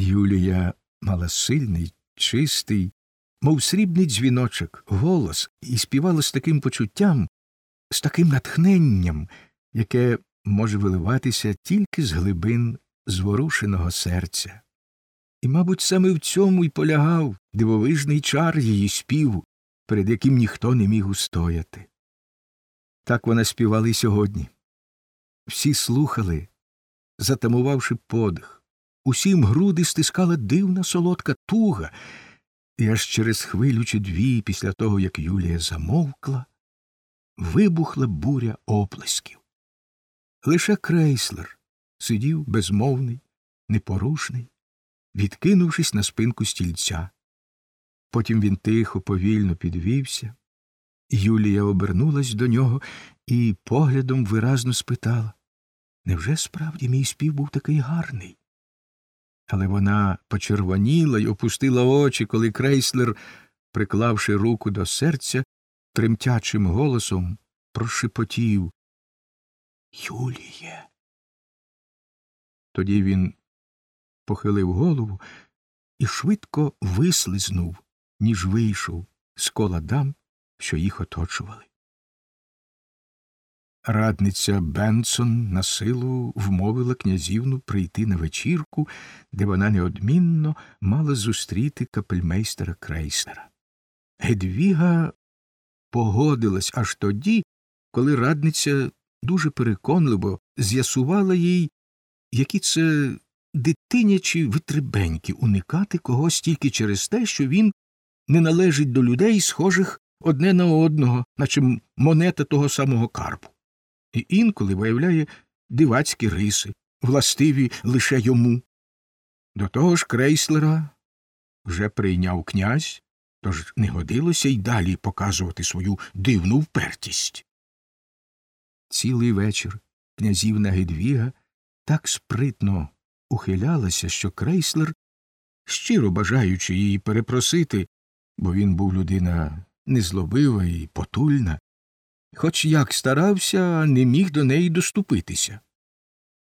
Юлія мала сильний, чистий, мов срібний дзвіночок, голос і співала з таким почуттям, з таким натхненням, яке може виливатися тільки з глибин зворушеного серця. І, мабуть, саме в цьому й полягав дивовижний чар її співу, перед яким ніхто не міг устояти. Так вона співала й сьогодні. Всі слухали, затамувавши подих, усім груди стискала дивна солодка туга, і аж через хвилю чи дві, після того, як Юлія замовкла, вибухла буря оплесків. Лише крейслер сидів безмовний, непорушний, відкинувшись на спинку стільця. Потім він тихо, повільно підвівся. Юлія обернулась до нього і поглядом виразно спитала Невже справді мій спів був такий гарний? Але вона почервоніла й опустила очі, коли крейслер, приклавши руку до серця, тремтячим голосом прошепотів Юліє. Тоді він похилив голову і швидко вислизнув, ніж вийшов з кола дам, що їх оточували. Радниця Бенсон на силу вмовила князівну прийти на вечірку, де вона неодмінно мала зустріти капельмейстера крейснера. Гедвіга погодилась аж тоді, коли радниця дуже переконливо з'ясувала їй, які це дитинячі витребеньки уникати когось тільки через те, що він не належить до людей, схожих одне на одного, наче монета того самого карпу, і інколи виявляє дивацькі риси, властиві лише йому. До того ж крейслера вже прийняв князь, тож не годилося й далі показувати свою дивну впертість. Цілий вечір князівна Гедвіга так спритно ухилялася, що крейслер, щиро бажаючи її перепросити, бо він був людина незлобива і потульна, хоч як старався, не міг до неї доступитися.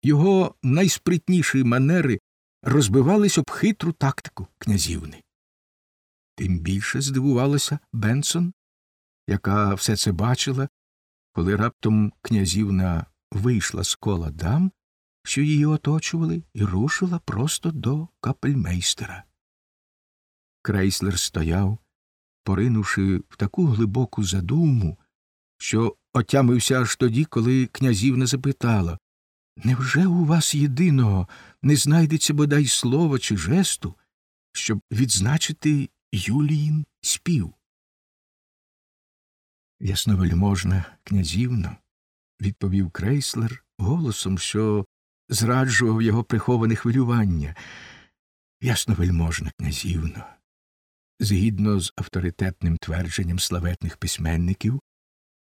Його найспритніші манери розбивались об хитру тактику князівни. Тим більше здивувалася Бенсон, яка все це бачила, коли раптом князівна вийшла з кола дам, що її оточували, і рушила просто до капельмейстера. Крейслер стояв, поринувши в таку глибоку задуму, що отямився аж тоді, коли князівна запитала Невже у вас єдиного не знайдеться бодай слова чи жесту, щоб відзначити Юліїн спів? Ясновельможна князівна, відповів крейслер голосом, що зраджував його приховане хвилювання. Ясновельможна князівна. Згідно з авторитетним твердженням славетних письменників,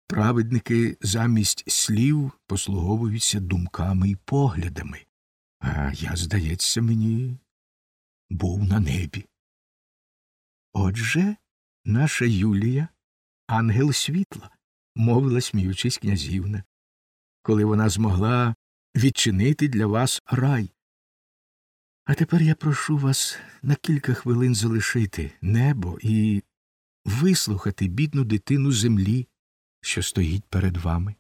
праведники замість слів послуговуються думками і поглядами, а я, здається, мені був на небі. Отже, наша Юлія ангел світла, мовила, сміючись князівна, коли вона змогла відчинити для вас рай. А тепер я прошу вас на кілька хвилин залишити небо і вислухати бідну дитину землі, що стоїть перед вами.